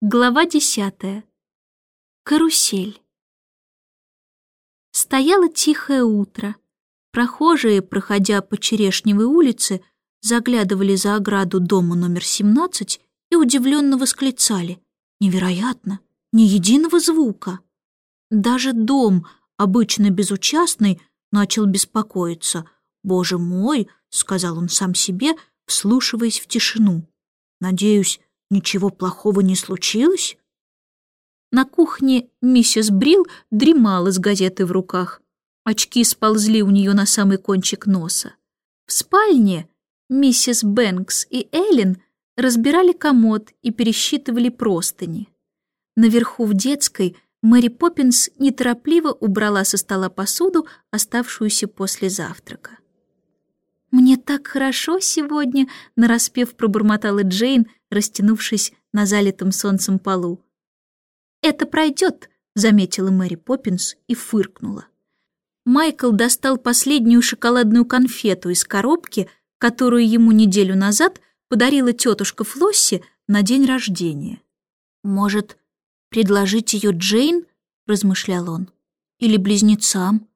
Глава десятая. Карусель. Стояло тихое утро. Прохожие, проходя по Черешневой улице, заглядывали за ограду дома номер 17 и удивленно восклицали. Невероятно! Ни единого звука! Даже дом, обычно безучастный, начал беспокоиться. «Боже мой!» — сказал он сам себе, вслушиваясь в тишину. «Надеюсь, Ничего плохого не случилось? На кухне миссис Брил дремала с газетой в руках. Очки сползли у нее на самый кончик носа. В спальне миссис Бэнкс и Эллен разбирали комод и пересчитывали простыни. Наверху в детской Мэри Поппинс неторопливо убрала со стола посуду, оставшуюся после завтрака. «Мне так хорошо сегодня», — нараспев пробормотала Джейн, растянувшись на залитом солнцем полу. «Это пройдет», — заметила Мэри Поппинс и фыркнула. Майкл достал последнюю шоколадную конфету из коробки, которую ему неделю назад подарила тетушка Флосси на день рождения. «Может, предложить ее Джейн?» — размышлял он. «Или близнецам?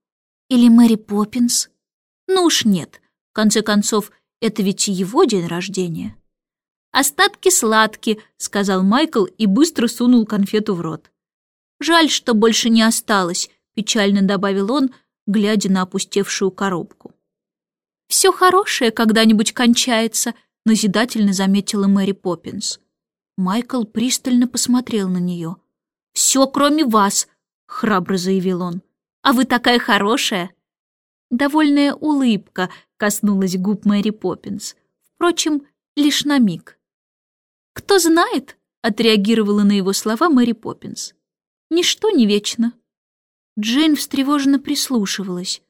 Или Мэри Поппинс? Ну уж нет, в конце концов, это ведь его день рождения. «Остатки сладки», — сказал Майкл и быстро сунул конфету в рот. «Жаль, что больше не осталось», — печально добавил он, глядя на опустевшую коробку. «Все хорошее когда-нибудь кончается», — назидательно заметила Мэри Поппинс. Майкл пристально посмотрел на нее. «Все, кроме вас», — храбро заявил он. «А вы такая хорошая». Довольная улыбка коснулась губ Мэри Поппинс. Впрочем, лишь на миг. «Кто знает?» — отреагировала на его слова Мэри Поппинс. «Ничто не вечно». Джейн встревоженно прислушивалась.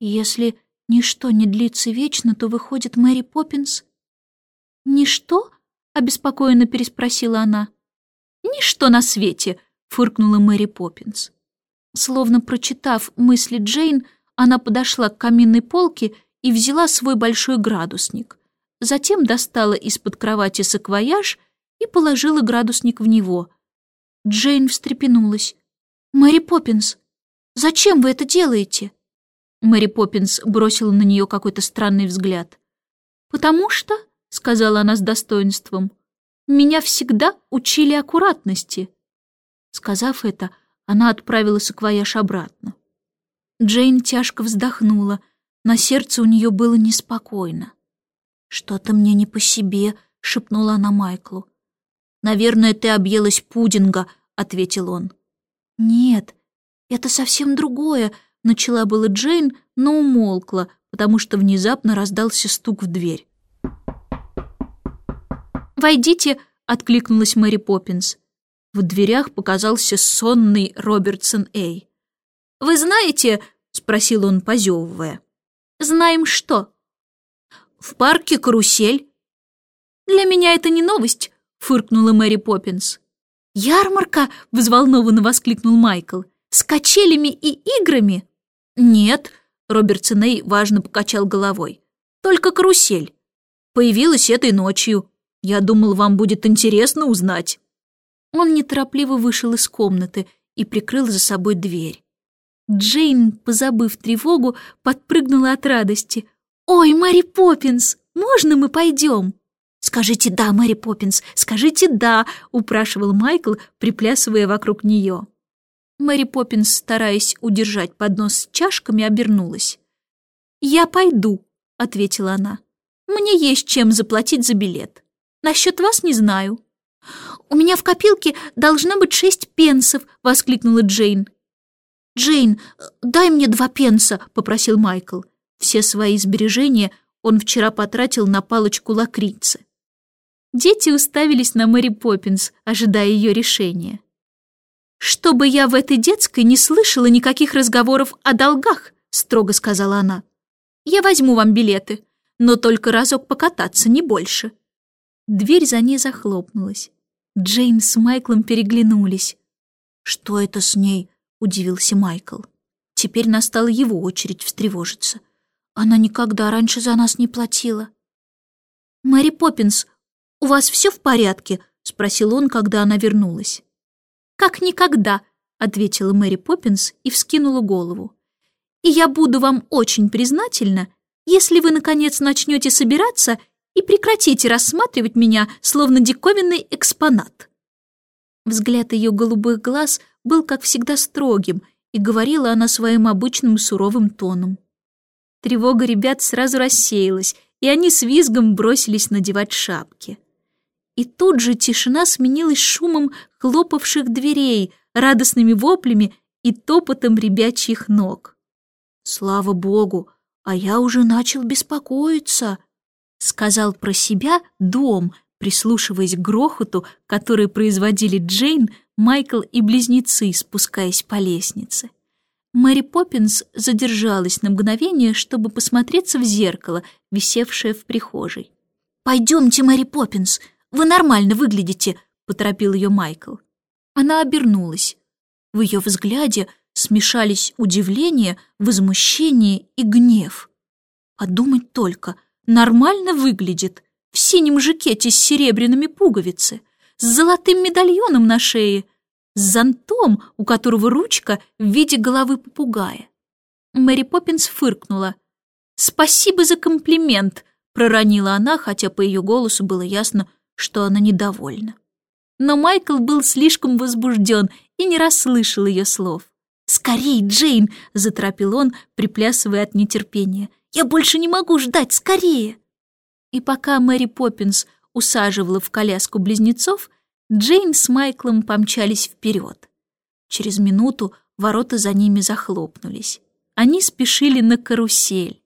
«Если ничто не длится вечно, то выходит Мэри Поппинс...» «Ничто?» — обеспокоенно переспросила она. «Ничто на свете!» — фыркнула Мэри Поппинс. Словно прочитав мысли Джейн, она подошла к каминной полке и взяла свой большой градусник. Затем достала из-под кровати саквояж и положила градусник в него. Джейн встрепенулась. «Мэри Поппинс, зачем вы это делаете?» Мэри Поппинс бросила на нее какой-то странный взгляд. «Потому что», — сказала она с достоинством, — «меня всегда учили аккуратности». Сказав это, она отправила саквояж обратно. Джейн тяжко вздохнула — на сердце у нее было неспокойно. «Что-то мне не по себе», — шепнула она Майклу. «Наверное, ты объелась пудинга», — ответил он. «Нет, это совсем другое», — начала было Джейн, но умолкла, потому что внезапно раздался стук в дверь. «Войдите», — откликнулась Мэри Поппинс. В дверях показался сонный Робертсон Эй. «Вы знаете», — спросил он, позевывая, Знаем что? В парке карусель. Для меня это не новость, фыркнула Мэри Поппинс. Ярмарка, взволнованно воскликнул Майкл. С качелями и играми? Нет, Роберт Сеней важно покачал головой. Только карусель. Появилась этой ночью. Я думал, вам будет интересно узнать. Он неторопливо вышел из комнаты и прикрыл за собой дверь. Джейн, позабыв тревогу, подпрыгнула от радости. «Ой, Мэри Поппинс, можно мы пойдем?» «Скажите «да», Мэри Поппинс, скажите «да», — упрашивал Майкл, приплясывая вокруг нее. Мэри Поппинс, стараясь удержать поднос с чашками, обернулась. «Я пойду», — ответила она. «Мне есть чем заплатить за билет. Насчет вас не знаю». «У меня в копилке должно быть шесть пенсов», — воскликнула Джейн. «Джейн, дай мне два пенса», — попросил Майкл. Все свои сбережения он вчера потратил на палочку лакрицы. Дети уставились на Мэри Поппинс, ожидая ее решения. «Чтобы я в этой детской не слышала никаких разговоров о долгах», — строго сказала она. «Я возьму вам билеты, но только разок покататься, не больше». Дверь за ней захлопнулась. Джейн с Майклом переглянулись. «Что это с ней?» — удивился Майкл. Теперь настала его очередь встревожиться. Она никогда раньше за нас не платила. «Мэри Поппинс, у вас все в порядке?» — спросил он, когда она вернулась. «Как никогда», — ответила Мэри Поппинс и вскинула голову. «И я буду вам очень признательна, если вы, наконец, начнете собираться и прекратите рассматривать меня, словно диковинный экспонат». Взгляд ее голубых глаз был, как всегда, строгим, и говорила она своим обычным суровым тоном. Тревога ребят сразу рассеялась, и они с визгом бросились надевать шапки. И тут же тишина сменилась шумом хлопавших дверей, радостными воплями и топотом ребячьих ног. «Слава богу, а я уже начал беспокоиться», — сказал про себя дом, прислушиваясь к грохоту, который производили Джейн, Майкл и близнецы, спускаясь по лестнице. Мэри Поппинс задержалась на мгновение, чтобы посмотреться в зеркало, висевшее в прихожей. «Пойдемте, Мэри Поппинс, вы нормально выглядите», — поторопил ее Майкл. Она обернулась. В ее взгляде смешались удивление, возмущение и гнев. Подумать только, нормально выглядит, в синем жакете с серебряными пуговицами, с золотым медальоном на шее, с зонтом, у которого ручка в виде головы попугая. Мэри Поппинс фыркнула. «Спасибо за комплимент», — проронила она, хотя по ее голосу было ясно, что она недовольна. Но Майкл был слишком возбужден и не расслышал ее слов. «Скорей, Джейн!» — заторопил он, приплясывая от нетерпения. «Я больше не могу ждать! Скорее!» И пока Мэри Поппинс усаживала в коляску близнецов, Джейн с Майклом помчались вперед. Через минуту ворота за ними захлопнулись. Они спешили на карусель.